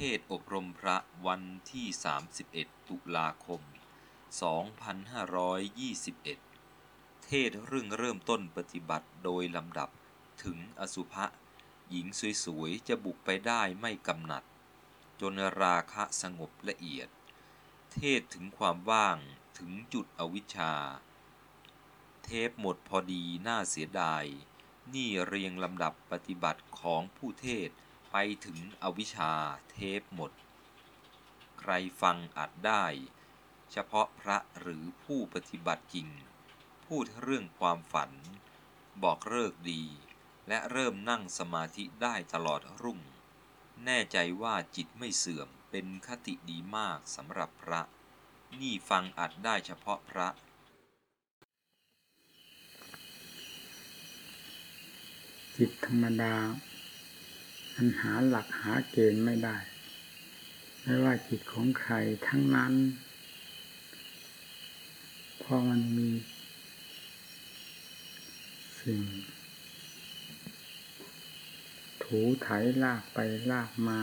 เทศอบรมพระวันที่ 31 ตุลาคม 2521 เทศเรื่องเริ่มต้นปฏิบัติโดยลำดับถึงอสุภะหญิงสวยๆ จะบุกไปได้ไม่กำหนัด จนราคะสงบละเอียด เทศถึงความว่างถึงจุดอวิชชา เทปหมดพอดีน่าเสียดาย นี่เรียงลำดับปฏิบัติของผู้เทศ ไปถึงอวิชชาเทปหมด ใครฟังอาจได้ เฉพาะพระหรือผู้ปฏิบัติจริง พูดเรื่องความฝัน บอกเลิกดี และเริ่มนั่งสมาธิได้ตลอดรุ่ง แน่ใจว่าจิตไม่เสื่อมเป็นคติดีมากสำหรับพระ นี่ฟังอาจได้เฉพาะพระจิตธรรมดา มันหาหลักหาเกณฑ์ไม่ได้ ไม่ว่าจิตของใครทั้งนั้นพราะมันมี สิ่ง ถูไถลากไปลากมา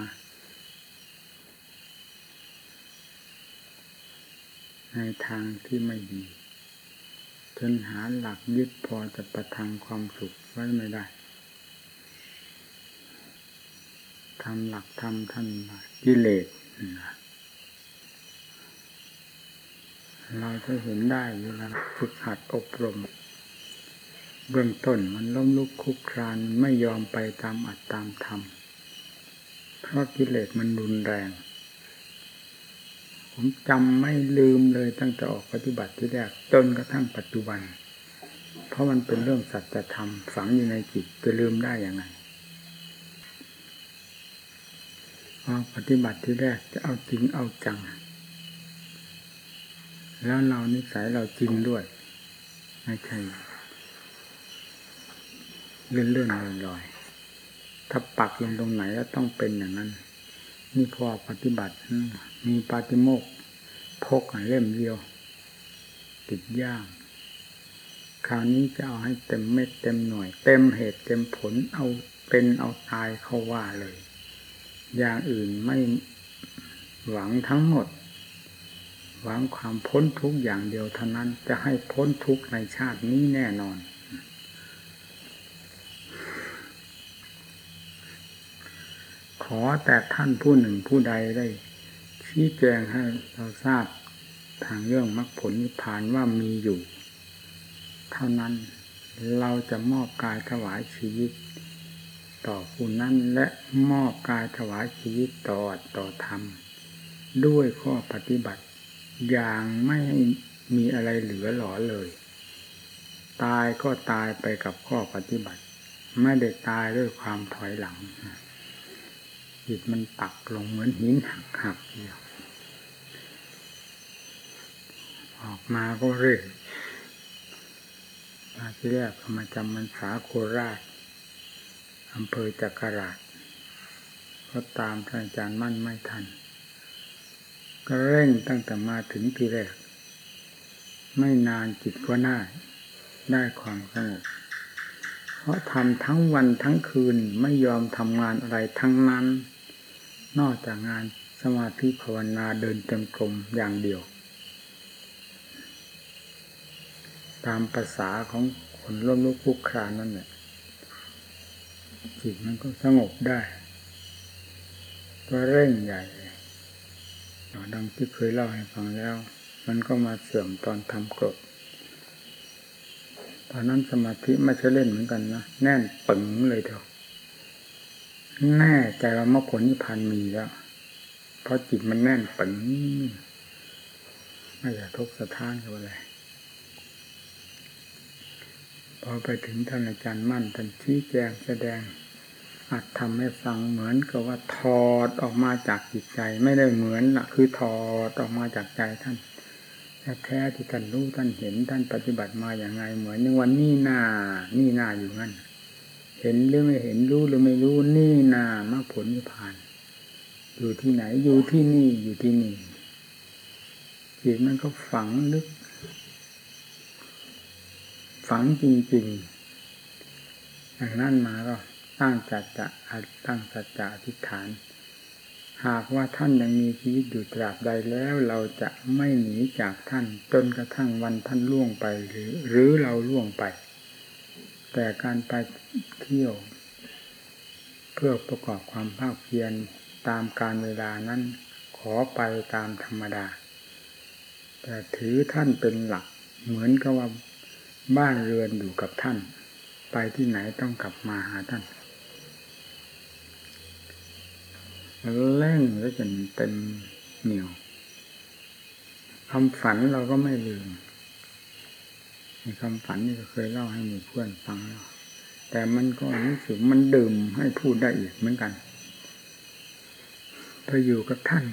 ในทางที่ไม่ดีจนหาหลักยึดพอจะประทังความสุขไว้ไม่ได้ ทำหลักธรรมท่านกิเลสเราจะเห็นได้เวลาฝึกหัดอบรม เบื้องต้นมันล้มลุกคลุกคลานไม่ยอมไปตามอัดตามธรรม เพราะกิเลสมันรุนแรง ผมจำไม่ลืมเลยตั้งแต่ออกปฏิบัติที่แรกจนกระทั่งปัจจุบัน เพราะมันเป็นเรื่องสัจธรรมฝังอยู่ในจิตจะลืมได้อย่างไง พอปฏิบัติที่แรกจะเอาจริงเอาจัง แล้วเรานิสัยเราจริงด้วยไม่ใช่เลื่อนเลื่อนลอยลอยๆถ้าปักลงตรงไหนก็ต้องเป็นอย่างนั้น นี่พอปฏิบัติ มีปาติโมกขพกเล่มเดียว ติดย่างคราวนี้จะเอาให้เต็มเม็ดเต็มหน่วย เต็มเหตุเต็มผลเอาเป็นเอาตายเข้าว่าเลย อย่างอื่นไม่หวังทั้งหมด หวังความพ้นทุกอย่างเดียวเท่านั้นจะให้พ้นทุกในชาตินี้แน่นอน ขอแต่ท่านผู้หนึ่งผู้ใดได้ชี้แจงให้เราทราบทางเรื่องมรรคผลนิพพานว่ามีอยู่ เท่านั้นเราจะมอบกายถวายชีวิต ต่อผู้นั้นและมอบกายถวายชีวิตต่อต่อธรรม ด้วยข้อปฏิบัติ อย่างไม่มีอะไรเหลือหลอเลย ตายก็ตายไปกับข้อปฏิบัติ ไม่ได้ตายด้วยความถอยหลังจิตมันตักลงเหมือนหินหักหักเดียวออกมาก็เรื่อยมาที่แรกมาจำมันสาโคราช อำเภอจักราชก็ตามท่านอาจารย์มั่นไม่ทัน ก็เร่งตั้งแต่มาถึงทีแรก ไม่นานจิตก็น่าได้ความสงบเพราะทำทั้งวันทั้งคืนไม่ยอมทำงานอะไรทั้งนั้น นอกจากงานสมาธิภาวนาเดินจงกรมอย่างเดียว ตามภาษาของคนล้มลุกคลุกคลานนั่นแหละ จิตมันก็สงบได้ ก็เร่งใหญ่ดังที่เคยเล่าให้ฟังแล้ว มันก็มาเสื่อมตอนทำกรดตอนนั้นสมาธิไม่ใช่เล่นเหมือนกันนะแน่นปึงเลยเถอะแน่ใจว่ามรรคผลนิพพานมีแล้วเพราะจิตมันแน่นปึงไม่อยากทุกข์สะท้านกับอะไรพอไปถึงท่านอาจารย์มั่นท่านชี้แจงแสดง อัดทำให้ฟังเหมือนกับว่าถอดออกมาจากจิตใจไม่ได้เหมือนละคือถอดออกมาจากใจท่านแท้ที่ท่านรู้ท่านเห็นท่านปฏิบัติมาอย่างไงเหมือนในวันนี้หน้านี่หน้าอยู่งั้นเห็นหรือไม่เห็นรู้หรือไม่รู้นี่นามรรคผลนิพพาน อยู่ที่ไหนอยู่ที่นี่อยู่ที่นี่จิตมันก็ฝังลึก ฝังจริงๆอย่างนั้นมาก็ ตั้งจัดจะตั้งสัจจะอธิษฐาน หากว่าท่านยังมีชีวิตอยู่ตราบใดแล้วเราจะไม่หนีจากท่านจนกระทั่งวันท่านล่วงไปหรือหรือเราล่วงไป แต่การไปเที่ยว เพื่อประกอบความภาคเพียรตามการเวลานั้นขอไปตามธรรมดา แต่ถือท่านเป็นหลักเหมือนกับว่าบ้านเรือนอยู่กับท่าน ไปที่ไหนต้องกลับมาหาท่าน เร่งแล้วจนเต็มเหนียวคำฝันเราก็ไม่ลืมในคำฝันนี่ก็เคยเล่าให้หมู่เพื่อนฟังแล้วแต่มันก็รู้สึกมันดื่มให้พูดได้อีกเหมือนกันไปอยู่กับท่าน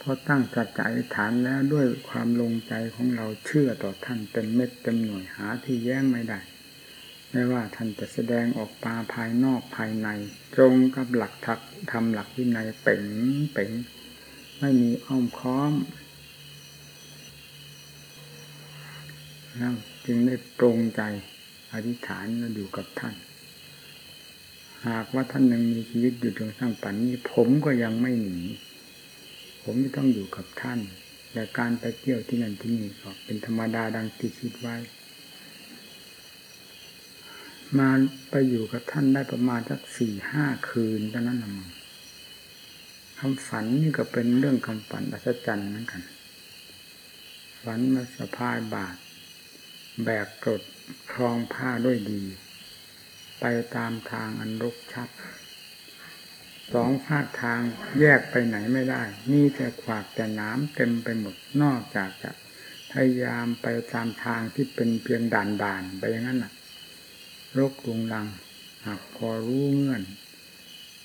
พอตั้งจัดใจฐานแล้วด้วยความลงใจของเราเชื่อต่อท่านเต็มเม็ดเต็มหน่วยหาที่แย้งไม่ได้ ไม่ว่าท่านจะแสดงออกมาภายนอกภายใน ตรงกับหลักทักทำหลักวินัยเป่งเป่งไม่มีอ้อมค้อมแล้วจึงได้ตรงใจอธิษฐานแล้วอยู่กับท่าน หากว่าท่านยังมีชีวิตอยู่จนสร้างปันนี้ ผมก็ยังไม่หนีผมจะต้องอยู่กับท่านแต่การไปเที่ยวที่นั่นที่นี่ก็เป็นธรรมดาดังที่คิดไว้ มาไปอยู่กับท่านได้ประมาณสักสี่ห้าคืนเท่านั้นละมั้งคำฝันนี่ก็เป็นเรื่องคำฝันอัศจรรย์เหมือนกัน ฝันมาสะพายบาท แบกกรดคลองผ้าด้วยดี ไปตามทางอันรกชัด สองภาคทางแยกไปไหนไม่ได้ นี่แต่ขวากแต่น้ำเต็มไปหมดนอกจากจะพยายามไปตามทางที่เป็นเพียงด่านด่านไปอย่างนั้นน่ะ รกรุงรัง หากพอรู้เงื่อน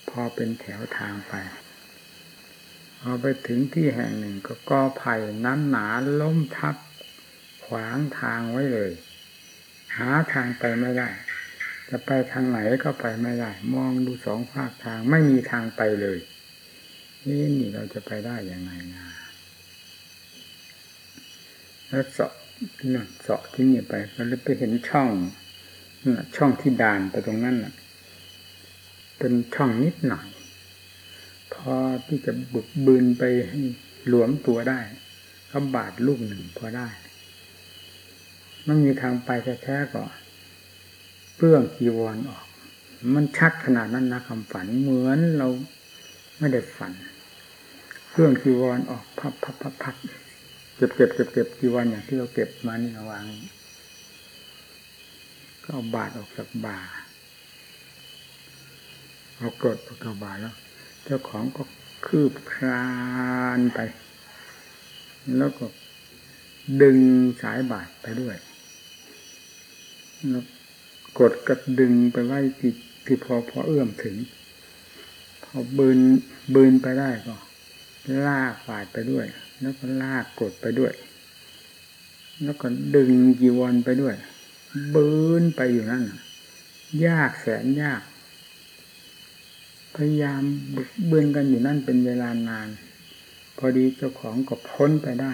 พอเป็นแถวทางไป พอไปถึงที่แห่งหนึ่งก็กอไผ่น้ำหนาล้มทับ ขวางทางไว้เลย หาทางไปไม่ได้ จะไปทางไหนก็ไปไม่ได้ มองดูสองภาคทางไม่มีทางไปเลยนี่นี่เราจะไปได้ยังไงนะแล้วเสาะนั่นเสาะที่นี่ไปก็เลยไปเห็นช่อง ช่องที่ด่านไปตรงนั้นเป็นช่องนิดหน่อย พอที่จะบุกบืนไปให้หลวมตัวได้ก็บาดลูกหนึ่งพอได้ไม่มีทางไปแท้ๆก็เปลื้องจีวรออก มันชัดขนาดนั้นนะคำฝันเหมือนเราไม่ได้ฝันเพื่องจีวรออกพับพับพับพับเก็บเก็บเก็บเก็บจีวรอย่างที่เราเก็บมานี่ระวัง ก็เอาบาดออกจากบ่าเอากดออกจากบ่าแล้ว เจ้าของก็คืบคลานไป แล้วก็ดึงสายบาดไปด้วยแล้วกดก็ดึงไปไว้ที่ที่พอพอเอื้อมถึง พอบืนบืนไปได้ก็ ลากบาดไปด้วย แล้วก็ลากกดไปด้วย แล้วก็ดึงจีวรไปด้วย บืนไปอยู่นั่นยากแสนยาก พยายามเบือนกันอยู่นั่นเป็นเวลานาน พอดีเจ้าของก็พ้นไปได้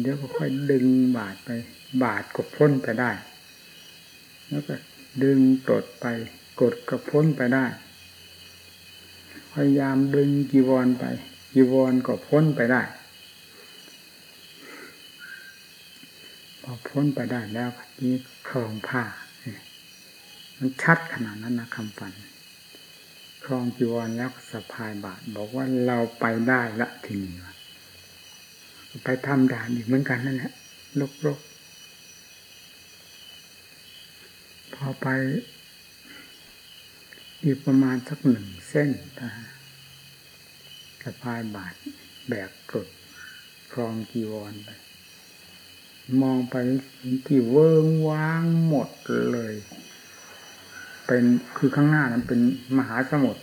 เดี๋ยวก็ค่อยดึงบาดไป บาดก็พ้นไปได้ แล้วก็ดึงกดไป กดก็พ้นไปได้ พยายามดึงจีวรไปจีวรก็พ้นไปได้ พอพ้นไปได้แล้วนี่คลองผ้า มันชัดขนาดนั้นนะคำฝันคลองจีวรแล้วสะพายบาท บอกว่าเราไปได้ละทีนี้ไปทำด่านอีกเหมือนกันนั่นแหละลกลกพอไปอีกประมาณสักหนึ่งเส้นสะพายบาทแบกกรดคลองจีวรไป มองไปที่เวิงว้างหมดเลย เป็นคือข้างหน้านั้นเป็นมหาสมุทร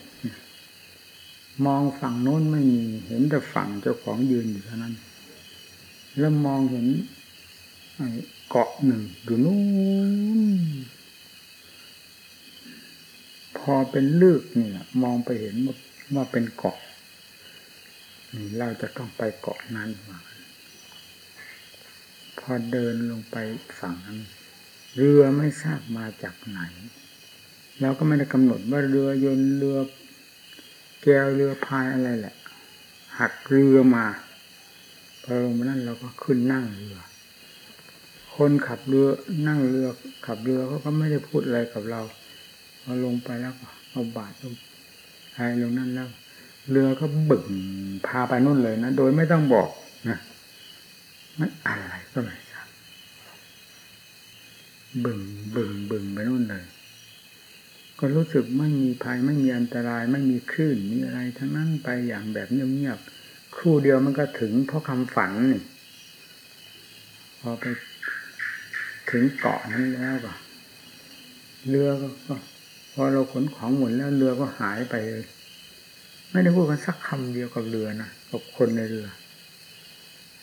มองฝั่งโน้นไม่มีเห็นแต่ฝั่งเจ้าของยืนอยู่เท่านั้น แล้วมองเห็นเกาะหนึ่งอยู่นู้นพอเป็นลึกนี่มองไปเห็นว่าเป็นเกาะเราจะต้องไปเกาะนั้นมา พอเดินลงไปฝั่งนั้นเรือไม่ทราบมาจากไหนเราก็ไม่ได้กำหนดว่าเรือยนต์เรือแก้วเรือพายอะไรแหละ หักเรือมาพอลงมานั่นเราก็ขึ้นนั่งเรือ คนขับเรือนั่งเรือขับเรือเขาก็ไม่ได้พูดอะไรกับเราพอลงไปแล้วก็เอาบาตรลงไอ้ลงนั่นแล้ว เรือก็บึ่งพาไปนู่นเลยนะ โดยไม่ต้องบอกนะ ไม่อะไรก็ไม่ทราบบึ่งบึ่งบึ่งไปนู่นเลย ก็รู้สึกไม่มีภัยไม่มีอันตราย ไม่มีคลื่นมีอะไร ทั้งนั้นไปอย่างแบบเงียบๆครู่เดียวมันก็ถึงเพราะคำฝันนี่พอไปถึงเกาะนั้นแล้วก็เรือก็พอเราขนของหมดแล้วเรือก็หายไปเลย ไม่ได้พูดกันสักคำเดียวกับเรือนะกับคนในเรือ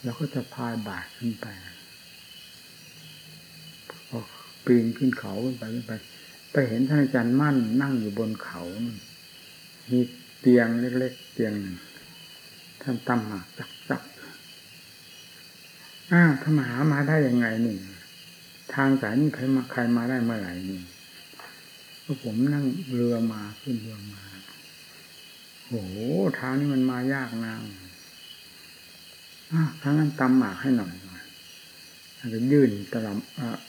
เราก็จะพายบาทขึ้นไปพอปีนขึ้นเขาขึ้นไปขึ้นไป ไปเห็นท่านอาจารย์มั่นนั่งอยู่บนเขามีเตียงเล็กๆเตียงท่านตำหมากจักจักอ้าวถ้ามาหามาได้ยังไงนี่ ทางสายนี้ใครมาใครมาได้เมื่อไหร่นี่ก็ผมนั่งเรือมาขึ้นเรือมาโอ้โหทางนี้มันมายากนะ ทางนั้นตำหมากให้หน่อยหน่อยแล้วก็ยื่นตะล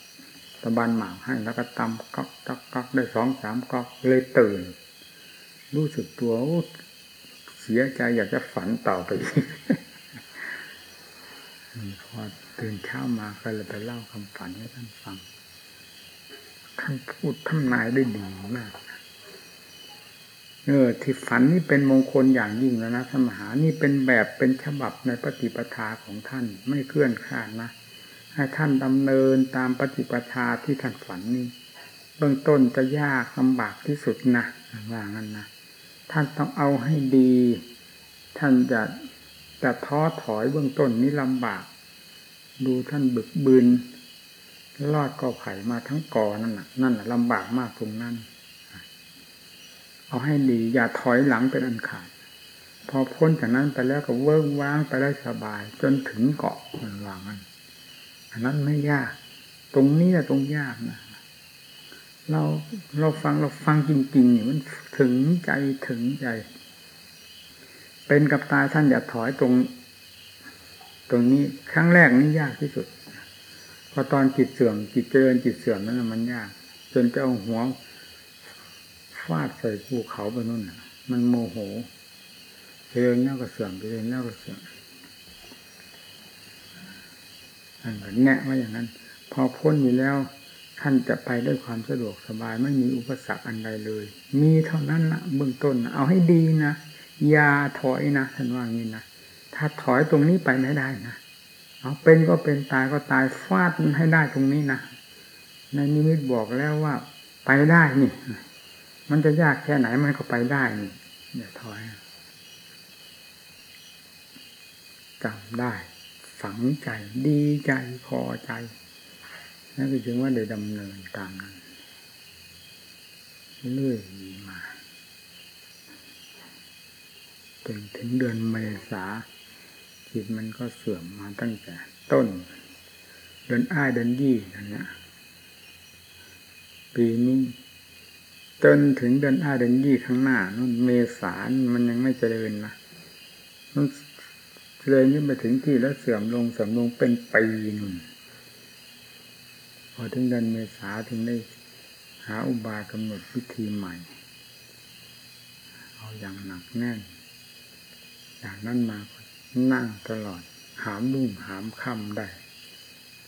ำตะบันหมากให้แล้วก็ตำก๊อกก๊อกก๊อกได้สองสามก๊อกเลยตื่น รู้สึกตัวเสียใจอยากจะฝันต่อไปพอตื่นเช้ามาก็เลยไปเล่าคำฝันให้ท่านฟังท่านพูดทำนายได้ดีมาก เออที่ฝันนี่เป็นมงคลอย่างยิ่งแล้วนะสมหานี่เป็นแบบเป็นฉบับในปฏิปทาของท่านไม่เคลื่อนคลาดนะให้ท่านดำเนินตามปฏิปทาที่ท่านฝันนี่เบื้องต้นจะยากลำบากที่สุดนะว่างั้นนะท่านต้องเอาให้ดี ท่านจะจะท้อถอยเบื้องต้นนี้ลำบาก ดูท่านบึกบืนลอดกอไผ่มาทั้งกอนั่นน่ะนั่นน่ะลำบากมากตรงนั้น เอาให้ดีอย่าถอยหลังเป็นอันขาด พอพ้นจากนั้นไปแล้วก็เวิ้งว้างไปได้สบาย จนถึงเกาะมันวางนั้นอันนั้นไม่ยาก ตรงนี้แหละตรงยากนะเราเราฟังเราฟังจริงๆนี่มันถึงใจถึงใจ เป็นกับตายท่านอย่าถอยตรง ตรงนี้ครั้งแรกนี่ยากที่สุด พอตอนจิตเสื่อมจิตเจริญจิตเสื่อมนั้นมันยาก จนจะเอาหัว ฟาดใส่ภูเขาไปนู่นมันโมโหเจริญแล้วก็เสื่อมเจริญแล้วก็เสื่อมอันก็แนะว่าอย่างนั้น พอพ้นอยู่แล้ว ท่านจะไปด้วยความสะดวกสบายไม่มีอุปสรรคอันใดเลย มีเท่านั้นละเบื้องต้นเอาให้ดีนะอย่าถอยนะท่านว่างี้นะถ้าถอยตรงนี้ไปไม่ได้นะเอาเป็นก็เป็นตายก็ตายฟาดให้ได้ตรงนี้นะในนิมิตบอกแล้วว่า ไปได้นี่ มันจะยากแค่ไหนมันก็ไปได้นี่อย่าถอยจำได้ ฝังใจดีใจพอใจนั่นคือถึงว่าได้ดำเนินตามนั้นเรื่อยมาจนถึงเดือนเมษาจิตมันก็เสื่อมมาตั้งแต่ต้น เดือนอ้ายเดือนยี่นั่นนะปีนี้ จนถึงเดือนอ้าเดือนยี่ข้างหน้านู่นเมษามันยังไม่เจริญนะมันเจริญขึ้นไปถึงที่แล้วเสื่อมลงเสื่อมลงเป็นปีนู่นพอถึงเดือนเมษาถึงได้หาอุบายกำหนดวิธีใหม่ เอาอย่างหนักแน่นจากนั้นมานั่งตลอด หามรุ่งหามค่ำได้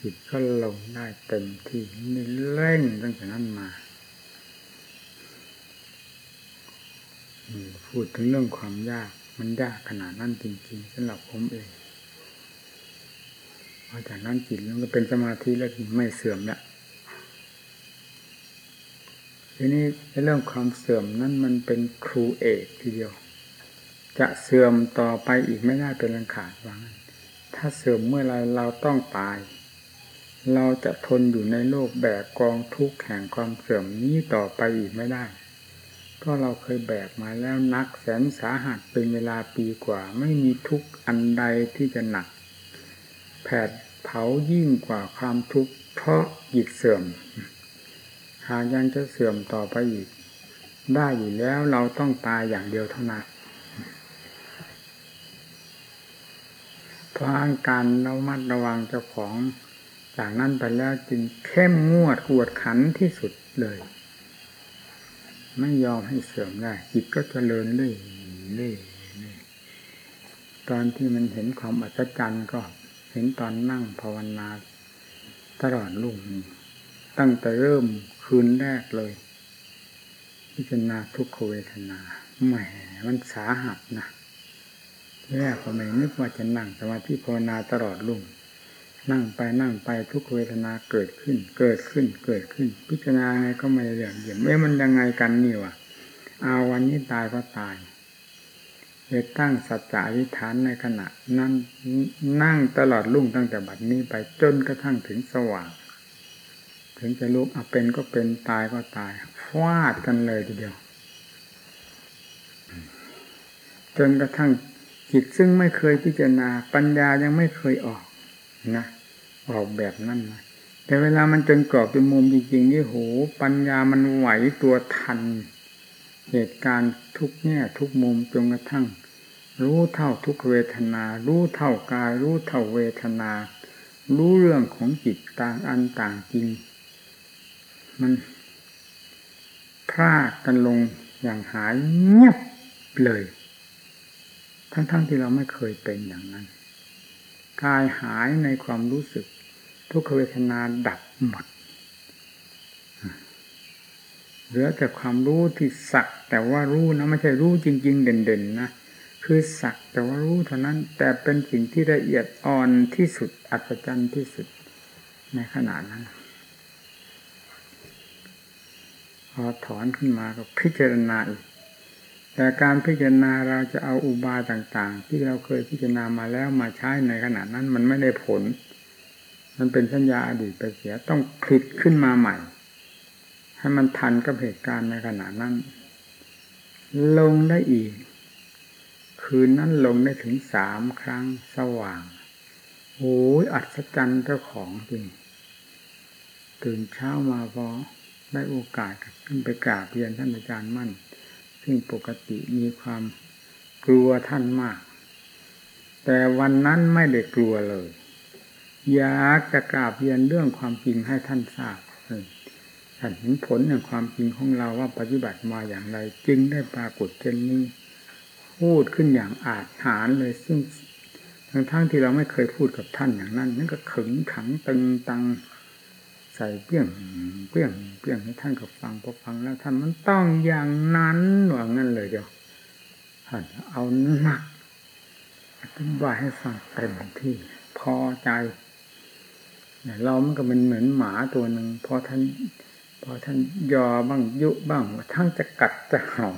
จิตก็ลงได้เต็มที่นี่เร่งตั้งแต่นั้นมา พูดถึงเรื่องความยาก มันยากขนาดนั้นจริงๆสำหรับผมเองพอจากนั้นจิตมันก็เป็นสมาธิแล้วไม่เสื่อมล้วทีนี้ในเรื่องความเสื่อมนั้นมันเป็นครูเอกทีเดียว จะเสื่อมต่อไปอีกไม่ได้เป็นอันขาดว่างั้นถ้าเสื่อมเมื่อไรเราต้องตาย เราจะทนอยู่ในโลกแบกกองทุกข์แห่งความเสื่อมนี้ต่อไปอีกไม่ได้ ก็เราเคยแบกมาแล้วนักแสนสาหัสเป็นเวลาปีกว่า ไม่มีทุกอันใดที่จะหนัก แผดเผายิ่งกว่าความทุกข์เพราะหยิตเสื่อม หากยังจะเสื่อมต่อไปอีก ได้อยู่แล้วเราต้องตายอย่างเดียวเท่านั้นเพราะการระมัดระวังเจ้าของจากนั้นไปแล้วจึงเข้มงวดขวดขันที่สุดเลย ไม่ยอมให้เสื่อมได้จิตก็จเจริญเรื่อยเรื่อยตอนที่มันเห็นความอัศจรรย์ก็เห็นตอนนั่งภาวนาตลอดลุ่งตั้งแต่เริ่มคืนแรกเลย พิจารณาทุกขเวทนาแหมมันสาหัสนะแรกก็ไม่นึกว่าจะนั่งสมาธิภาวนาตลอดลุ่ง นั่งไปนั่งไปทุกเวทนาเกิดขึ้น เกิดขึ้นเกิดขึ้น พิจารณาไงก็ไม่เรื่องเยี่ยมเอ้มันยังไงกันนี่วะเอาวันนี้ตายก็ตายเลยตั้งสัจจะวิฐานในขณะ นั้นนั่งตลอดลุ่งตั้งแต่บัดนี้ไปจนกระทั่งถึงสว่าง ถึงจะลุกเอาเป็นก็เป็นตายก็ตายฟาดกันเลยทีเดียว จนกระทั่งจิตซึ่งไม่เคยพิจารณาปัญญายังไม่เคยออก นะออกแบบนั้นนะแต่เวลามันจนกรอบจนมุมจริงๆนี่โหปัญญามันไหวตัวทัน เหตุการณ์ทุกแง่ทุกมุมจนกระทั่ง รู้เท่าทุกเวทนา รู้เท่ากาย รู้เท่าเวทนา รู้เรื่องของจิตต่างอันต่างจริง มันพลาดกันลงอย่างหายเงียบเลย ทั้งๆทที่เราไม่เคยเป็นอย่างนั้น กายหายในความรู้สึก ทุกขเวทนาดับหมดเหลือแต่ความรู้ที่สักแต่ว่ารู้นะไม่ใช่รู้จริง ๆ เด่นๆนะคือสักแต่ว่ารู้เท่านั้น แต่เป็นสิ่งที่ละเอียดอ่อนที่สุดอัศจรรย์ที่สุดในขณะนั้นพอถอนขึ้นมาก็พิจารณาอีก แต่การพิจารณาเราจะเอาอุบายต่างๆ ที่เราเคยพิจารณามาแล้วมาใช้ในขณะนั้นมันไม่ได้ผล มันเป็นสัญญาอดีตไปเสียต้องคลิกขึ้นมาใหม่ ให้มันทันกับเหตุการณ์ในขณะนั้น ลงได้อีก คืนนั้นลงได้ถึงสามครั้งสว่างโอ้ยอัศจรรย์เจ้าของจริงตื่นเช้ามาพอได้โอกาสขึ้นไปกราบเรียนท่านอาจารย์มั่น ซึ่งปกติมีความกลัวท่านมาก แต่วันนั้นไม่ได้กลัวเลย อยากจะกราบเรียนเรื่องความจริงให้ท่านทราบท่านเห็นผลแห่งความจริงของเราว่าปฏิบัติมาอย่างไร จึงได้ปรากฏเช่นนี้พูดขึ้นอย่างอาจหารเลยซึ่งทั้งทั้งที่เราไม่เคยพูดกับท่านอย่างนั้นนั่นก็ขึงขังตึงตัง ใส่เปี้ยงเปี้ยงเปี้ยงให้ท่านก็ฟังพอฟังแล้วท่านมันต้องอย่างนั้นหว่างั้นเลยเดียวท่านเอาหนักอธิบายให้ฟังเต็มที่พอใจเรามันก็เป็นเหมือนหมาตัวหนึ่งพอท่านพอท่านยอบ้างยุบ้างทั้งจะกัดจะเห่า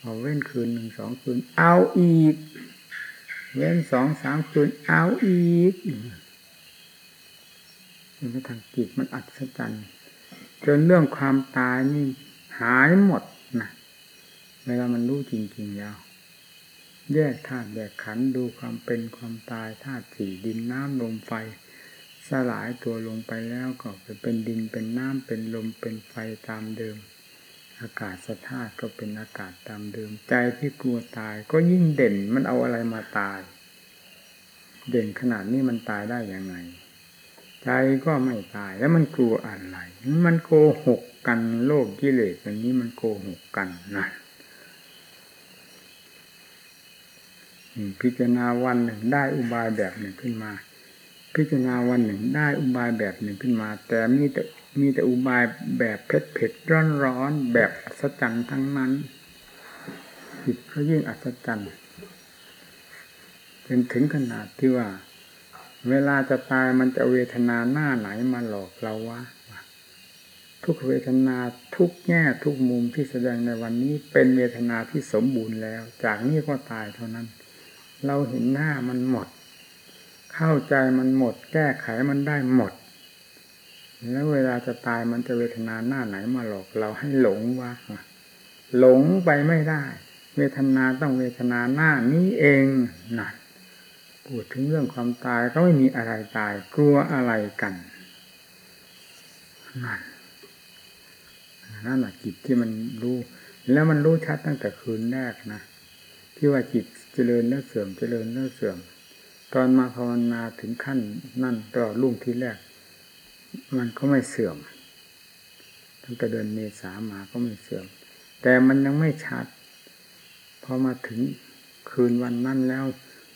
เอาเว้นคืนหนึ่งสองคืน เอาอีก เว้นสองสามคืนเอาอีกจนกระทั่งจิตมันอัศจรรย์จนเรื่องความตายนี่หายหมดนะเวลามันรู้จริงๆแล้วแยกธาตุแยกขันดูความเป็นความตายธาตุสี่ดินน้ำลมไฟ สลายตัวลงไปแล้วก็ไปเป็นดินเป็นน้ำเป็นลมเป็นไฟตามเดิม อากาศสธาตุก็เป็นอากาศตามเดิม ใจที่กลัวตาย ก็ยิ่งเด่นมันเอาอะไรมาตาย เด่นขนาดนี้มันตายได้ยังไง ใจก็ไม่ตายแล้วมันกลัวอะไร มันโกหกกันโลกกิเลสอย่างนี้มันโกหกกันนะพิจารณาวันหนึ่งได้อุบายแบบหนึ่งขึ้นมา พิจารณาวันหนึ่งได้อุบายแบบหนึ่งขึ้นมา แต่มีแต่ มีแต่อุบายแบบเผ็ดเผ็ดร้อนร้อนแบบอัศจรรย์ทั้งนั้นจิตก็ยิ่งอัศจรรย์จนถึงขนาดที่ว่า เวลาจะตายมันจะเวทนาหน้าไหนมาหลอกเราวะทุกเวทนาทุกแง่ทุกมุมที่แสดงในวันนี้เป็นเวทนาที่สมบูรณ์แล้ว จากนี้ก็ตายเท่านั้น เราเห็นหน้ามันหมด เข้าใจมันหมด แก้ไขมันได้หมด แล้วเวลาจะตายมันจะเวทนาหน้าไหนมาหลอกเราให้หลงวะหลงไปไม่ได้ เวทนาต้องเวทนาหน้านี้เองนั่นพูดถึงเรื่องความตายก็ไม่มีอะไรตาย กลัวอะไรกันนั่นนั่นแหละจิตที่มันรู้แล้วมันรู้ชัดตั้งแต่คืนแรกนะที่ว่าจิตเจริญแล้วเสื่อมเจริญแล้วเสื่อม ตอนมาภาวนาถึงขั้นนั่นตลอดรุ่งที่แรก มันก็ไม่เสื่อม ตั้งแต่เดือนเมษามาก็ไม่เสื่อม แต่มันยังไม่ชัด พอมาถึงคืนวันนั้นแล้ว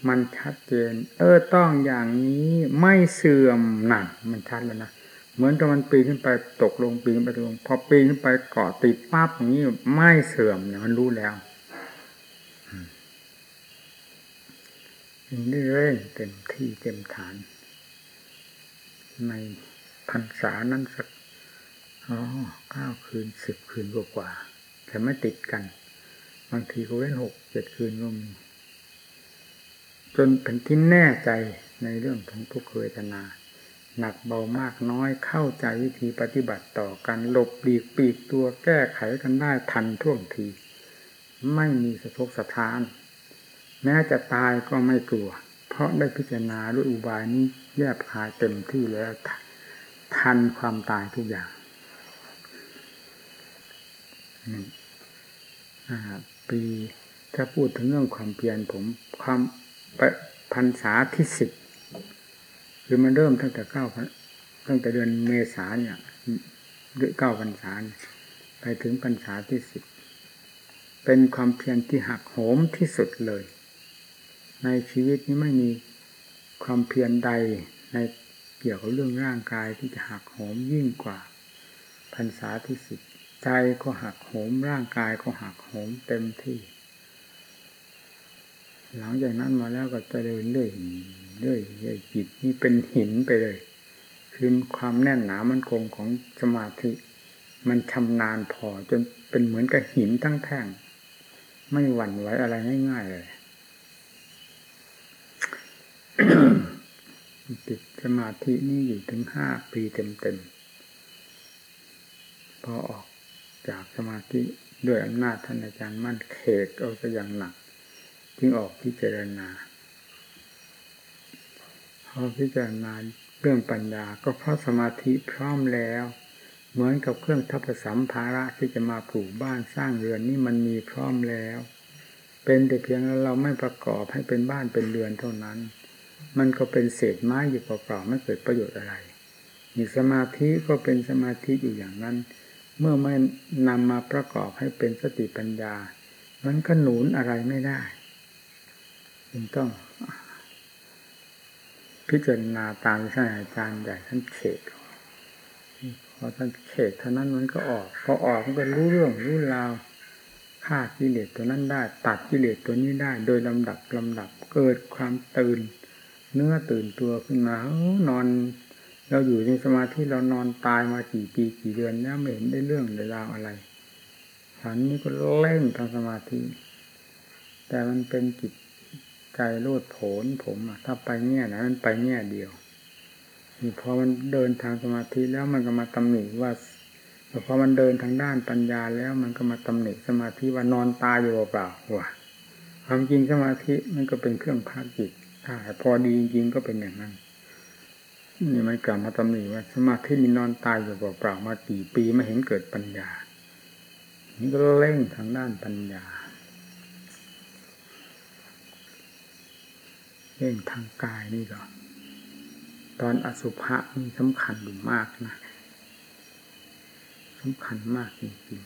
มันชัดเจน เออต้องอย่างนี้ไม่เสื่อมหนั่นมันชัดแล้วนะเหมือนกับมันปีนขึ้นไปตกลงปีนไปตกลง พอปีนขึ้นไปเกาะติดปั๊บอย่างนี้ไม่เสื่อมเนี่ยมันรู้แล้วนี่เร่งเต็มที่เต็มฐานใน พรรษานั้นสักอ๋อเก้าคืนสิบคืนกว่า แต่ไม่ติดกัน บางทีก็เว้นหกเจ็ดคืนก็มีจนเป็นที่แน่ใจในเรื่องของทุกขเวทนา หนักเบามากน้อยเข้าใจวิธีปฏิบัติต่อกันหลบหลีกปีกตัวแก้ไขกันได้ทันท่วงที ไม่มีสะทกสะท้าน แม้จะตายก็ไม่กลัว เพราะได้พิจารณาด้วยอุบายนี้แยบคายเต็มที่แล้ว ทันความตายทุกอย่างปีถ้าพูดถึงเรื่องความเพียรผมความพรรษาที่สิบคือมันเริ่มตั้งแต่เก้าตั้งแต่เดือนเมษาเนี่ยเก้าพรรษาไปถึงพรรษาที่สิบเป็นความเพียรที่หักโหมที่สุดเลย ในชีวิตนี้ไม่มีความเพียรใดใน เกี่ยวกับเรื่องร่างกายที่จะหักโหมยิ่งกว่าพรรษาที่สิบใจก็หักโหม ร่างกายก็หักโหมเต็มที่ หลังจากนั้นมาแล้วก็จะเดินเรื่อยเรื่อยเรื่อยจิตนี่เป็นหินไปเลย คือความแน่นหนามันคงของสมาธิ มันชำนาญพอจนเป็นเหมือนกับหินทั้งแท่งไม่หวั่นไหวอะไรง่ายๆเลย ติดสมาธินี่อยู่ถึงห้าปีเต็มๆ พอออกจากสมาธิด้วยอำนาจท่านอาจารย์มั่นเขตเอาซะอย่างหนักจึงออกพิจารณา พอพิจารณาเรื่องปัญญาก็เพราะสมาธิพร้อมแล้ว เหมือนกับเครื่องทัพสัมภาระที่จะมาปลูกบ้านสร้างเรือนนี่มันมีพร้อมแล้ว เป็นแต่เพียงเราไม่ประกอบให้เป็นบ้านเป็นเรือนเท่านั้น มันก็เป็นเศษไม้อยู่เปล่าๆไม่เกิดประโยชน์อะไรมีสมาธิก็เป็นสมาธิอยู่อย่างนั้น เมื่อไม่นำมาประกอบให้เป็นสติปัญญา มันก็หนุนอะไรไม่ได้จึงต้อง พิจารณาตามท่านอาจารย์ใหญ่ท่านเขตพอท่านเขตเท่านั้นมันก็ออกพอออกมันก็รู้เรื่องรู้ราวฆ่ากิเลสตัวนั้นได้ ตัดกิเลสตัวนี้ได้ โดยลำดับลำดับเกิดความตื่น เนื้อตื่นตัวขึ้นมานอน เราอยู่ในสมาธิเรานอนตายมากี่ปีกี่เดือนแล้วไม่เห็นได้เรื่องได้ราวอะไรฉันนี้ก็เล่นทางสมาธิ แต่มันเป็นจิตใจโลดโผนผมอะถ้าไปแง่ไหนมันไปแง่เดียวพอมันเดินทางสมาธิแล้วมันก็มาตำหนิว่าพอมันเดินทางด้านปัญญาแล้วมันก็มาตำหนิสมาธิว่านอนตายอยู่เปล่าว่ะความจริงสมาธิมันก็เป็นเครื่องพักจิต ถ้าพอดีจริงๆก็เป็นอย่างนั้นนี่มันกลับมาตำหนิว่าสมาธินี่นอนตายอยู่เปล่าๆมากี่ปีไม่เห็นเกิดปัญญา นี่ก็เร่งทางด้านปัญญาเร่งทางกายนี่ก็ตอนอสุภะนี่สำคัญอยู่มากนะสำคัญมากจริง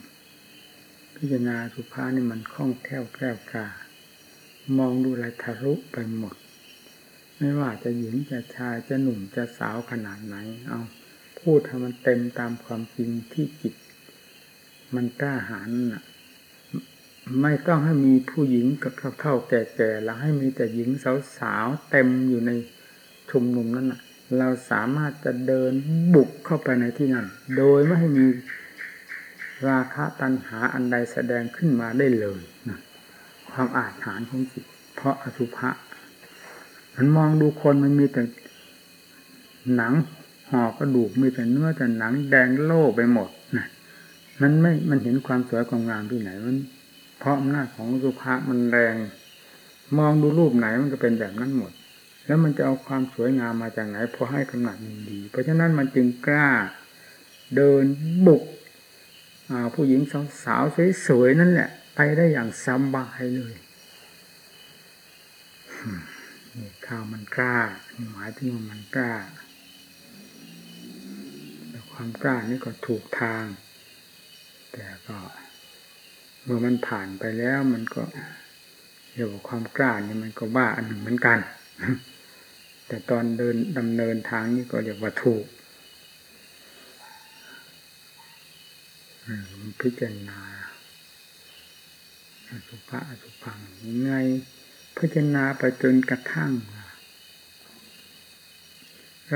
ๆ พิจารณาสุภานี่มันคล่องแคล่วแกล้วกามองดูอะไรทะลุไปหมด ไม่ว่าจะหญิงจะชายจะหนุ่มจะสาวขนาดไหน เอาพูดให้มันเต็มตามความจริงที่จิต มันกล้าหาญน่ะ ไม่ต้องให้มีผู้หญิงกับเท่าๆแก่ๆแล้วให้มีแต่หญิงสาวๆเต็มอยู่ในชุมนุมนั้นน่ะ เราสามารถจะเดินบุกเข้าไปในที่นั้น โดยไม่ให้มีราคะตัณหาอันใดแสดงขึ้นมาได้เลยนะความอาถรรพ์ของจิต เพราะอสุภะ มันมองดูคนมันมีแต่หนังห่อกระดูกมีแต่เนื้อแต่หนังแดงโล่ไปหมดนะมันไม่มันเห็นความสวยความงามที่ไหนมัน เพราะอำนาจของสุภาพมันแรง มองดูรูปไหนมันก็เป็นแบบนั้นหมด แล้วมันจะเอาความสวยงามมาจากไหนพอให้กำหนัดดี เพราะฉะนั้นมันจึงกล้า เดินบุกผู้หญิงสาวๆสวยๆนั่นแหละ ไปได้อย่างสบายเลย ข้าวมันกล้าหมายถึงว่มันกล้าแต่ความกล้านี่ก็ถูกทาง แต่ก็เมื่อมันผ่านไปแล้วมันก็เรียกว่าความกล้านี่มันก็บ้าอันหนึ่งเหมือนกัน แต่ตอนเดินดำเนินทางนี่ก็เรียกว่าถูกพิจารณาอสุภะอสุพังยังไง พิจารณาไปจนกระทั่ง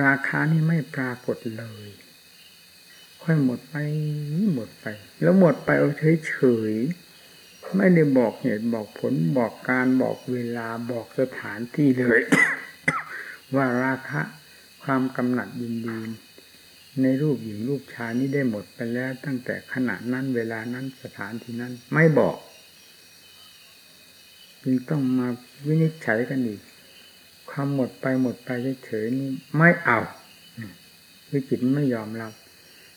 ราคานี่ไม่ปรากฏเลย ค่อยหมดไปหมดไป แล้วหมดไปเอาเฉยเฉยไม่ได้บอกเหตุบอกผลบอกการบอกเวลาบอกสถานที่เลย ว่าราคะความกำหนัดยินดีในรูปหญิงรูปชายนี้ได้หมดไปแล้วตั้งแต่ขณะนั้นเวลานั้นสถานที่นั้นไม่บอก จึงต้องมาวินิจฉัยกันอีก ความหมดไปหมดไปเฉยๆนี่ไม่เอาคือจิตไม่ยอมรับ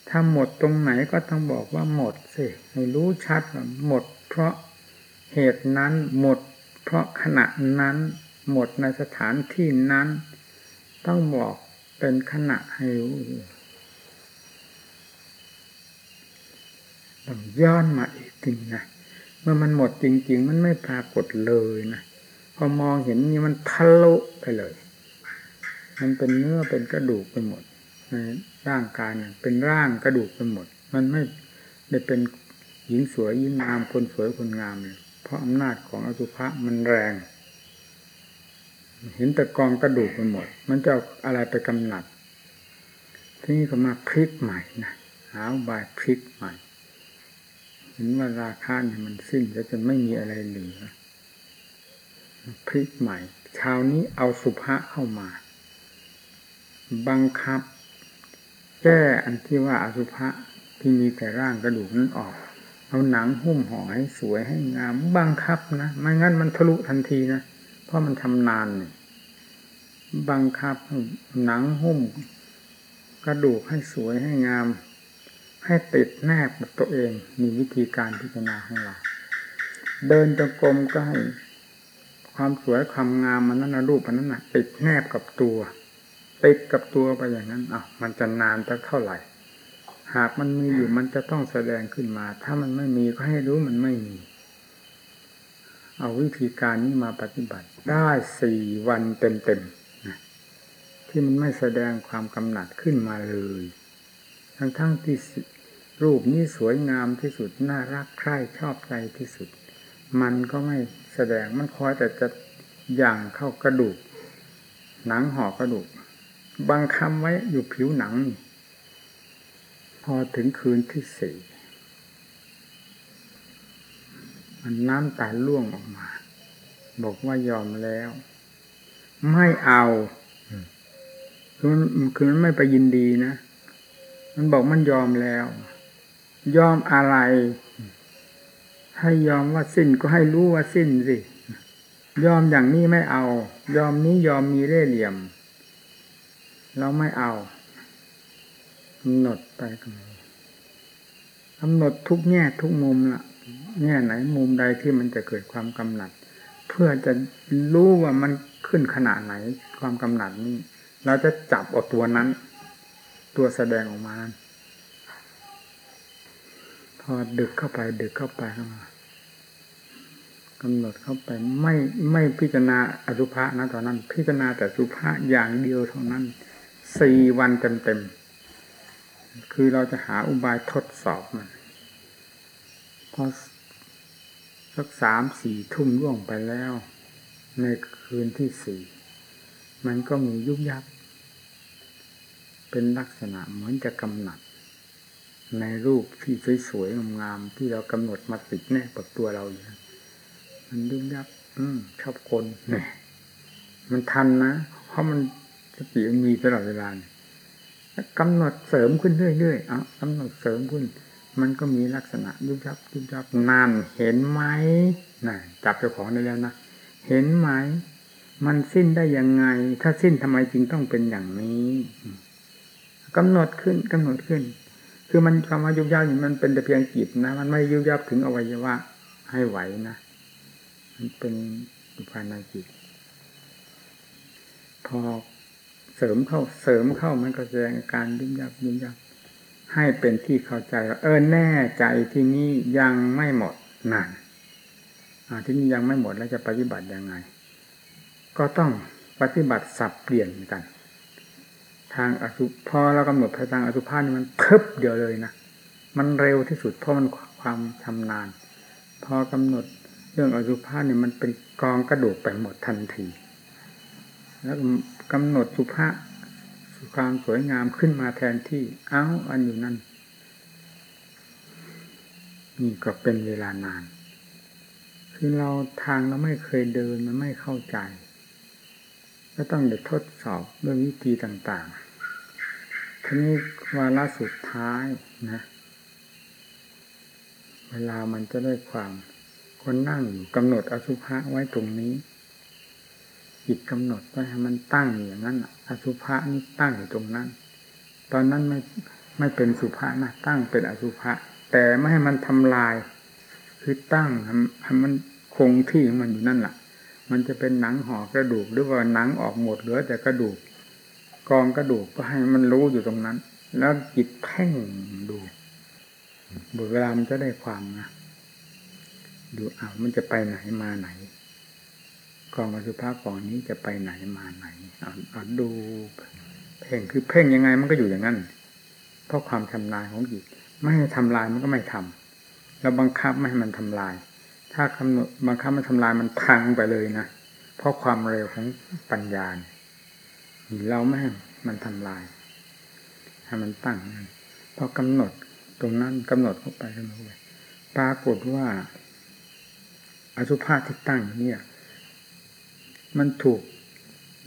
ถ้าหมดตรงไหนก็ต้องบอกว่าหมดสิให้รู้ชัดว่าหมด เพราะเหตุนั้นหมด เพราะขณะนั้น หมดในสถานที่นั้น ต้องบอกเป็นขณะให้รู้ต้องย้อนมาอีกทีนะ เมื่อมันหมดจริง ๆ มันไม่ปรากฏเลยนะพอมองเห็นนี่มันทะลุไปเลย มันเป็นเนื้อเป็นกระดูกไปหมดในร่างกายเนี่ยเป็นร่างกระดูกไปหมด มันไม่ได้เป็นหญิงสวยยิ่งงามคนสวยคนงามเลยเพราะอำนาจของอสุภะมันแรง เห็นแต่กองกระดูกไปหมด มันจะอะไรไปกำหนัดที่นี่ก็มาพลิกใหม่นะหาบายพลิกใหม่ เห็นว่าราคาเนี่ยมันสิ้นแล้วจนไม่มีอะไรเหลือพลิกใหม่ชาวนี้เอาสุภาเข้ามา บังคับ แก้อันที่ว่าอสุภะที่มีแต่ร่างกระดูกนั้นออก เอาหนังหุ้มห่อให้สวยให้งาม บังคับนะไม่งั้นมันทะลุทันทีนะเพราะมันทำนานเนี่ยบังคับหนังหุ้ม กระดูกให้สวยให้งาม ให้ติดแนบกับตัวเองมีวิธีการพิจารณาของเรา เดินจงกรมก็ให้ความสวยความงามมันนั้นนะรูปมันนั้นนะติดแนบกับตัวติดกับตัวไปอย่างนั้นอะมันจะนานจะเท่าไหร่ หากมันมีอยู่มันจะต้องแสดงขึ้นมา ถ้ามันไม่มีก็ให้รู้มันไม่มี เอาวิธีการนี้มาปฏิบัติ ได้สี่วันเต็มๆที่มันไม่แสดงความกำหนัดขึ้นมาเลย ทั้งๆทที่ รูปนี้สวยงามที่สุด น่ารักใคร่ชอบใจที่สุด มันก็ไม่แสดงมันคอยแต่จะย่างเข้ากระดูก หนังห่อกระดูกบางคำไว้อยู่ผิวหนัง พอถึงคืนที่สี่มันน้ำตาล่วงออกมา บอกว่ายอมแล้ว ไม่เอาคือมันคือมันไม่ไปยินดีนะ มันบอกมันยอมแล้ว ยอมอะไร ให้ยอมว่าสิ้นก็ให้รู้ว่าสิ้นสิ ยอมอย่างนี้ไม่เอา ยอมนี้ยอมมีเร่เหลี่ยม เราไม่เอากำหนดไปกำหนดทุกแง่ทุกมุมละแง่ไหนมุมใดที่มันจะเกิดความกำหนัด เพื่อจะรู้ว่ามันขึ้นขนาดไหน ความกำหนัดนี้ เราจะจับเอาตัวนั้น ตัวแสดงออกมานั้น พอดึกเข้าไป ดึกเข้าไปเข้ามากำหนดเข้าไปไม่ไม่พิจารณาอสุภะนะตอนนั้น พิจารณาแต่สุภะอย่างเดียวเท่านั้นสี่วันเต็มๆคือเราจะหาอุบายทดสอบมันพอสักสามสี่ทุ่มล่วงไปแล้ว ในคืนที่สี่มันก็มียุบยับ เป็นลักษณะเหมือนจะกำหนัด ในรูปที่สวยๆงามๆที่เรากำหนดมาติดแน่กับตัวเราอยู่มันยุ่งยับอืมชอบคนเนี่ยมันทันนะเพราะมันสติมันมีตลอดเวลากำหนดเสริมขึ้นเรื่อยๆอะกำหนดเสริมขึ้น มันก็มีลักษณะยุบยับยุบยับนานเห็นไหมน่ะจับเจ้าของได้แล้วนะเห็นไหมมันสิ้นได้ยังไง ถ้าสิ้นทำไมจึงต้องเป็นอย่างนี้กำหนดขึ้นกำหนดขึ้น คือมันคำว่ายุบยับนี่มันเป็นแต่เพียงจิตนะ มันไม่ยุบยับถึงอวัยวะให้ไหวนะมันเป็นอยู่ภายในจิต พอเสริมเข้าเสริมเข้ามันก็แสดงการยุ่งยับยุ่งยับให้เป็นที่เข้าใจว่าเออแน่ใจที่นี่ยังไม่หมดนั่นที่นี่ยังไม่หมดแล้วจะปฏิบัติยังไง ก็ต้องปฏิบัติสับเปลี่ยนกัน ทางอสุพอเรากำหนดไปทางอสุภานี่มันเพิบเดียวเลยนะมันเร็วที่สุดเพราะมันความชำนาญ พอกำหนดเรื่องอสุภาเนี่มันเป็นกองกระดูกไปหมดทันที แล้วกำหนดสุภาความสวยงามขึ้นมาแทนที่เอ้าอันอยู่นั่นนี่ก็เป็นเวลานาน คือเราทางเราไม่เคยเดินมันไม่เข้าใจ ก็ต้องเดี๋ยวทดสอบเรื่องวิธีต่างๆทีนี้วาระสุดท้ายนะ เวลามันจะได้ความคนนั่งอยู่กำหนดอสุภะไว้ตรงนี้จิตกำหนดไว้ให้มันตั้งอย่างนั้นอสุภะนี่ตั้งอยู่ตรงนั้น ตอนนั้นไม่ไม่เป็นสุภะนะตั้งเป็นอสุภะแต่ไม่ให้มันทำลาย คือตั้งให้มันคงที่ของมันอยู่นั่นแหละ มันจะเป็นหนังห่อกระดูกหรือว่าหนังออกหมดเหลือแต่กระดูก กองกระดูกก็ให้มันรู้อยู่ตรงนั้น แล้วจิตเพ่งดูบทเวลามันจะได้ความนะดูอ้าวมันจะไปไหนมาไหนกองอสุภะกองนี้จะไปไหนมาไหนเอาเอาดูเพ่งคือเพ่งยังไงมันก็อยู่อย่างนั้น เพราะความทำลายของจิตไม่ให้ทำลายมันก็ไม่ทำแล้วบังคับไม่ให้มันทำลาย ถ้ากำหนดบังคับมันทำลายมันพังไปเลยนะเพราะความเร็วของปัญญาเราไม่ให้มันทำลายให้มันตั้งพอกำหนดตรงนั้นกำหนดเข้าไปกำหนดไปปรากฏว่าอสุภะที่ตั้งเนี่ย มันถูก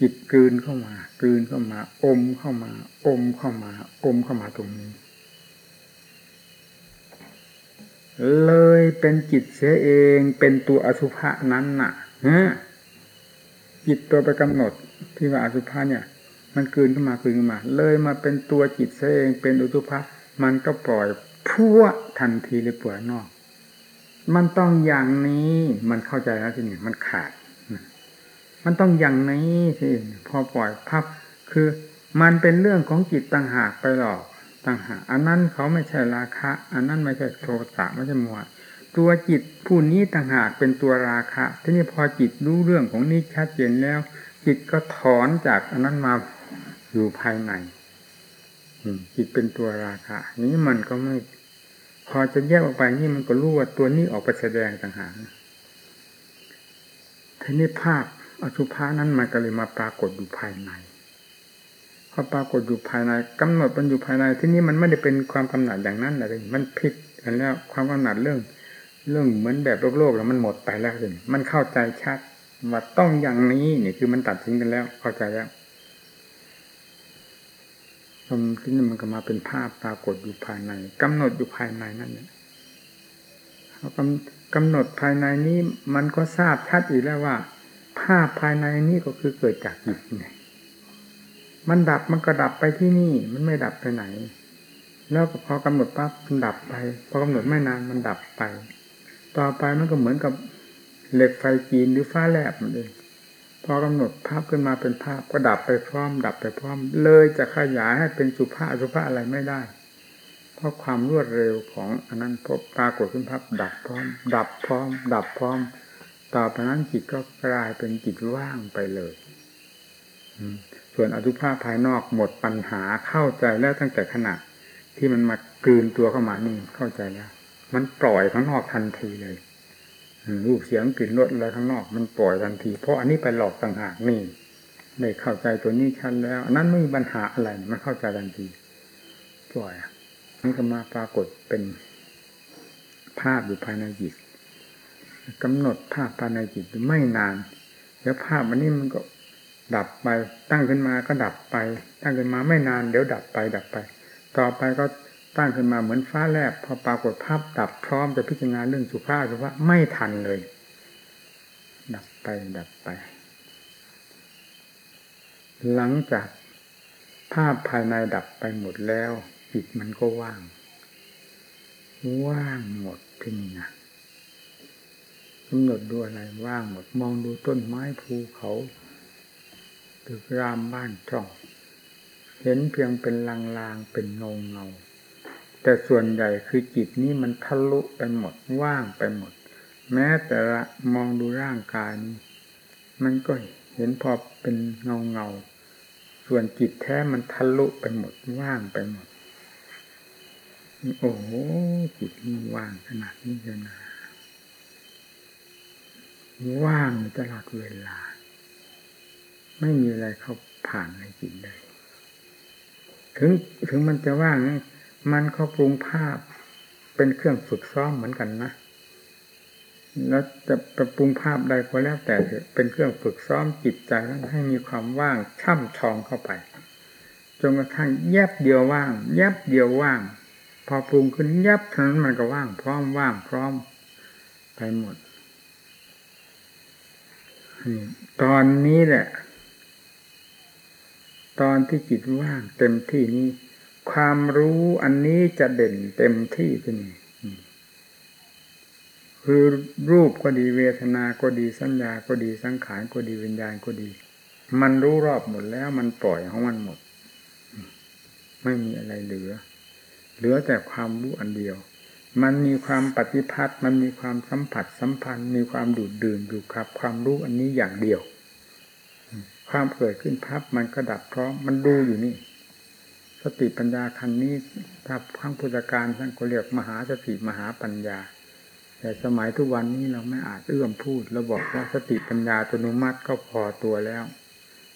จิตกลืนเข้ามากลืนเข้ามา อมเข้ามา อมเข้ามา อมเข้ามาตรงนี้ เลยเป็นจิตเสียเองเป็นตัวอสุภะนั้นน่ะฮะจิตตัวไปกำหนดที่ว่าอสุภะเนี่ย มันกลืนเข้ามากลืนเข้ามา เลยมาเป็นตัวจิตเสียเองเป็นอสุภะมันก็ปล่อยพัวทันทีเลยปล่อยนอก มันต้องอย่างนี้มันเข้าใจแล้วที่นี้มันขาด มันต้องอย่างนี้สิพอปล่อยพับคือมันเป็นเรื่องของจิตต่างหากไปหรอก ต่างหากอันนั้นเขาไม่ใช่ราคะ อันนั้นไม่ใช่โทสะไม่ใช่มัวตัวจิตผู้นี้ต่างหากเป็นตัวราคะทีนี้พอจิตรู้เรื่องของนี้ชัดเจนแล้ว จิตก็ถอนจากอันนั้นมาอยู่ภายในจิตเป็นตัวราคะนี้มันก็ไม่ พอจะแยกออกไปนี่มันก็รู้ว่าตัวนี้ออกไปแสดงต่างหากทีนี้ภาพอสุภานั้นมันก็เลยมาปรากฏอยู่ภายใน พอปรากฏอยู่ภายในกำหนดมันอยู่ภายในที่นี้มันไม่ได้เป็นความกำหนัดอย่างนั้นเลยมันผิดกันแล้วความกำหนัดเรื่อง เรื่องเหมือนแบบโลกโลกแล้วมันหมดไปแล้วเลยมันเข้าใจชัดว่าต้องอย่างนี้นี่คือมันตัดทิ้งกันแล้ว เข้าใจแล้วตรงที่นี่มันก็มาเป็นภาพปรากฏอยู่ภายในกำหนดอยู่ภายในนั่นเนี่ยกำกำหนดภายในนี้มันก็ทราบชัดอีกแล้วว่า ภาพภายในนี้ก็คือเกิดจากจิตไง มันดับมันก็ดับไปที่นี่ มันไม่ดับไปไหน แล้วพอกำหนดปั๊บมันดับไป พอกำหนดไม่นานมันดับไป ต่อไปมันก็เหมือนกับเหล็กไฟจีนหรือฟ้าแลบมันเองพอกำหนดภาพขึ้นมาเป็นภาพก็ดับไปพร้อม ดับไปพร้อม เลยจะขยายให้เป็นสุภาพสุภาพอะไรไม่ได้ เพราะความรวดเร็วของอันนั้นพบปรากฏขึ้นภาพดับพร้อม ดับพร้อม ดับพร้อม ต่อไปนั้นจิตก็กลายเป็นจิตว่างไปเลย ส่วนอสุภาพภายนอกหมดปัญหาเข้าใจแล้วตั้งแต่ขณะที่มันมากลืนตัวเข้ามานี่เข้าใจแล้ว มันปล่อยข้างนอกทันทีเลยรูปเสียงกลิ่นรสอะไรข้างนอก มันปล่อยทันที เพราะอันนี้ไปหลอกต่างหากนี่ได้เข้าใจตัวนี้ชันแล้วอันนั้นไม่มีปัญหาอะไรมันเข้าใจทันทีปล่อยมันก็มาปรากฏเป็นภาพอยู่ภายในจิตกำหนดภาพภายในจิตไม่นาน แล้วภาพอันนี้มันก็ ดับไปตั้งขึ้นมาก็ดับไป ตั้งขึ้นมาไม่นานเดี๋ยวดับไปดับไป ต่อไปก็ตั้งขึ้นมาเหมือนฟ้าแลบพอปรากฏภาพดับพร้อมจะพิจารณาเรื่องสุภาพหรือว่าไม่ทันเลย ดับไปดับไป หลังจากภาพภายในดับไปหมดแล้วจิตมันก็ว่าง ว่างหมดที่นี่นะกำหนดดูอะไรว่างหมดมองดูต้นไม้ภูเขา ตึกรามบ้านช่อง เห็นเพียงเป็นลางๆเป็นเงาเงาแต่ส่วนใหญ่คือจิตนี้มันทะลุไปหมดว่างไปหมด แม้แต่ละมองดูร่างกายนี้มันก็เห็นพอเป็นเงาเงาส่วนจิตแท้มันทะลุไปหมดว่างไปหมด โอ้โหจิตนี่ว่างขนาดนี้เลยนะว่างตลอดเวลา ไม่มีอะไรเข้าผ่านในจิตเลยถึงถึงมันจะว่างมันเขาปรุงภาพเป็นเครื่องฝึกซ้อมเหมือนกันนะแล้วจะปรปรุงภาพใดก็แล้วแต่เป็นเครื่องฝึกซ้อมจิตใจนั้นให้มีความว่างช่ำชองเข้าไปจนกระทั่งแยบเดียวว่าง แยบเดียวว่าง พอปรุงขึ้นแยบเท่านั้นมันก็ว่าง พร้อมว่างพร้อมไปหมดตอนนี้แหละ ตอนที่จิตว่างเต็มที่นี้ ความรู้อันนี้จะเด่นเต็มที่ขึ้นคือรูปก็ดีเวทนาก็ดีสัญญาก็ดีสังขารก็ดีวิญญาณก็ดี มันรู้รอบหมดแล้วมันปล่อยของมันหมด ไม่มีอะไรเหลือ เหลือแต่ความรู้อันเดียว มันมีความปฏิพัทธ์มันมีความสัมผัสสัมพันธ์ มีความดูดดื่มอยู่ครับความรู้อันนี้อย่างเดียว ความเกิดขึ้นพับมันก็ดับพร้อมมันดูอยู่นี่ สติปัญญาคันนี้ถ้าข้างพุทธการท่านก็เรียกมหาสติมหาปัญญา แต่สมัยทุกวันนี้เราไม่อาจเอื้อมพูดเราบอกว่าสติปัญญาตนุมัติก็พอตัวแล้ว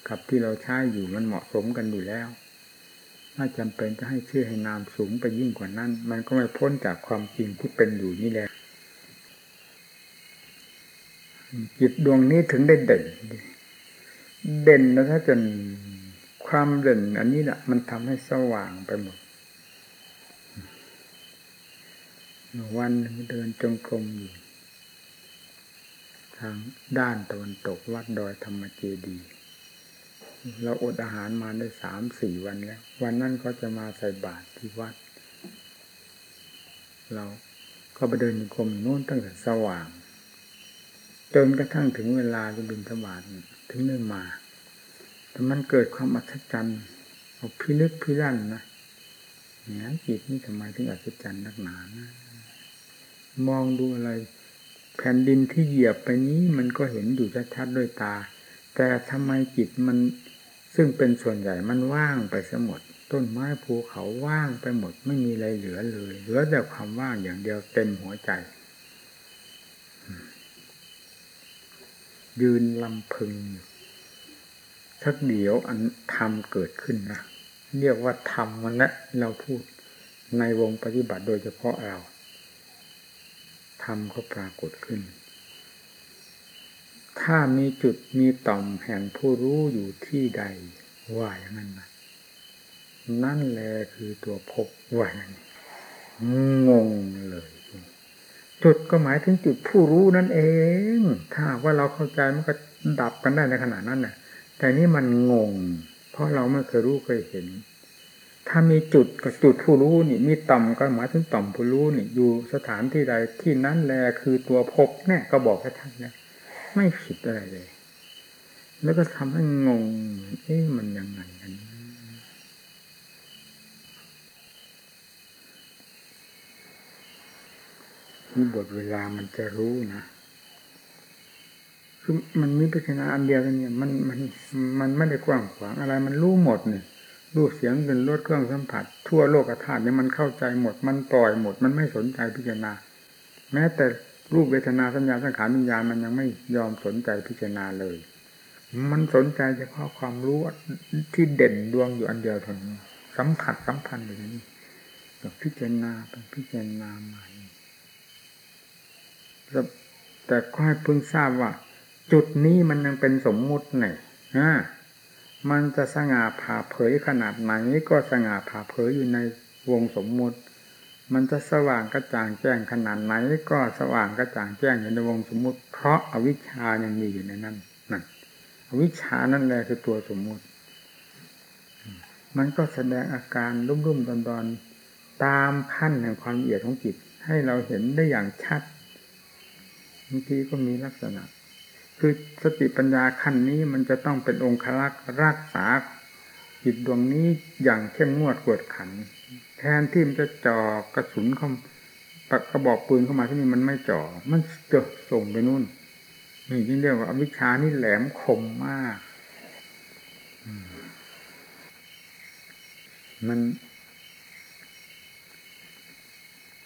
กับที่เราใช้อยู่มันเหมาะสมกันอยู่แล้วถ้าจำเป็นจะให้ชื่อให้นามสูงไปยิ่งกว่านั้น มันก็ไม่พ้นจากความจริงที่เป็นอยู่นี่แหละจิตดวงนี้ถึงได้เด่น เด่นแล้วถ้าจนความเด่นอันนี้แหละมันทำให้สว่างไปหมดวันหนึ่งเดินจงกรมอยู่ทางด้านตะวันตกวัดดอยธรรมเจดี เราอดอาหารมาได้สามสี่วันแล้ว วันนั้นเขาจะมาใส่บาตรที่วัด เราก็ไปเดินจงกรมโน้นตั้งแต่สว่าง จนกระทั่งถึงเวลาจะบินธบาต ถึงได้มา แต่มันเกิดความอัศจรรย์พิลึกพิลั่นนะเนี่ยจิตนี่ทำไมถึงอัศจรรย์นักหนานะมองดูอะไร แผ่นดินที่เหยียบไปนี้มันก็เห็นอยู่ชัดๆด้วยตา แต่ทำไมจิตมันซึ่งเป็นส่วนใหญ่มันว่างไปสหมด ต้นไม้ภูเขาว่างไปหมดไม่มีอะไรเหลือเลย เหลือแต่ความว่างอย่างเดียวเต็มหัวใจ ยืนลำพึงสักเดียวอันธรรมเกิดขึ้นนะเรียกว่าธรรมมันละเราพูดในวงปฏิบัติโดยเฉพาะเราธรรมก็ปรากฏขึ้น ถ้ามีจุดมีต่อมแห่งผู้รู้อยู่ที่ใดว่าอย่างนั้นนะนั่นแหละคือตัวพบว่าอย่างนี้งงเลย จุดก็หมายถึงจุดผู้รู้นั่นเอง ถ้าว่าเราเข้าใจมันก็ดับกันได้ในขณะนั้นน่ะ แต่นี่มันงง เพราะเราไม่เคยรู้เคยเห็น ถ้ามีจุดกับจุดผู้รู้นี่ มีต่อมก็หมายถึงต่อมผู้รู้นี่ อยู่สถานที่ใดที่นั้นแหละคือตัวพบเนี่ยก็บอกให้ท่านนะไม่ผิดอะไรเลย แล้วก็ทำให้งง เอ๊ะมันยังไงกันนี บทเวลามันจะรู้นะคือมันมีปัญนาอันเดียวกันเนี่ยมันมันมันไม่ได้กว้างขวางอะไร มันรู้หมดเนี่ยรู้เสียงเป็นรถเครื่องสัมผัส ทั่วโลกธาตุเนี่ยมันเข้าใจหมด มันปล่อยหมด มันไม่สนใจพิจารณา แม้แต่รูปเวทนาสัญญาสังขารวิญญาณมันยังไม่ยอมสนใจพิจารณาเลย มันสนใจเฉพาะความรู้ที่เด่นดวงอยู่อันเดียวเท่านี้สัมผัสสัมพันธ์อย่างนี้พิจารณาเป็นพิจารณาใหม่ แต่ก็ให้พึงทราบว่า จุดนี้มันยังเป็นสมมุติเนี่ยนะมันจะสง่าผ่าเผยขนาดไหนก็สง่าผ่าเผยอยู่ในวงสมมุติ มันจะสว่างกระจ่างแจ้งขนาดไหน ก็สว่างกระจ่างแจ้งอยู่ในวงสมมุติ เพราะอาวิชชายังมีอยู่ในนั้นนั่นอวิชชานั่นแหละคือตัวสมมุติ มันก็แสดงอาการรุ่มๆดอนๆตามขั้นแห่งความละเอียดของจิตให้เราเห็นได้อย่างชัด บางทีก็มีลักษณะ คือสติปัญญาขั้นนี้มันจะต้องเป็นองค์คลักษณ์รักษาจิตดวงนี้อย่างเข้มงวดกวดขัน แทนที่มันจะจ่อกระสุนเข้าปากกระบอกปืนเข้ามาที่นี่มันไม่จ่อ มันจะส่งไปนู่นนี่ที่เรียกว่าอวิชชานี่แหลมคมมากมัน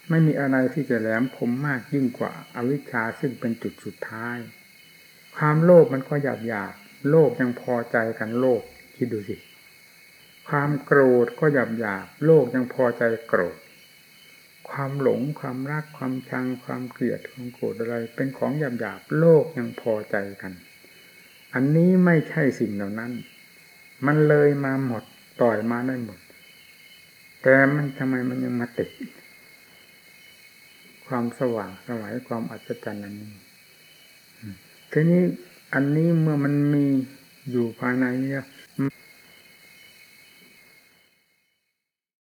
ไม่มีอะไรที่จะแหลมคมมากยิ่งกว่าอาวิชชาซึ่งเป็นจุดสุดท้าย ความโลภมันก็หยาบหยาบโลภยังพอใจกันโลภคิดดูสิ ความโกรธก็หยาบหยาบโลภยังพอใจโกรธ ความหลงความรักความชังความเกลียดความโกรธอะไร เป็นของหยาบหยาบโลกยังพอใจกัน อันนี้ไม่ใช่สิ่งเหล่านั้น มันเลยมาหมดปล่อยมาได้หมด แต่มันทำไมมันยังมาติด ความสว่างสวัยความอัศจรรย์อันนี้ทีนี้อันนี้เมื่อมันมีอยู่ภายในเนี่ย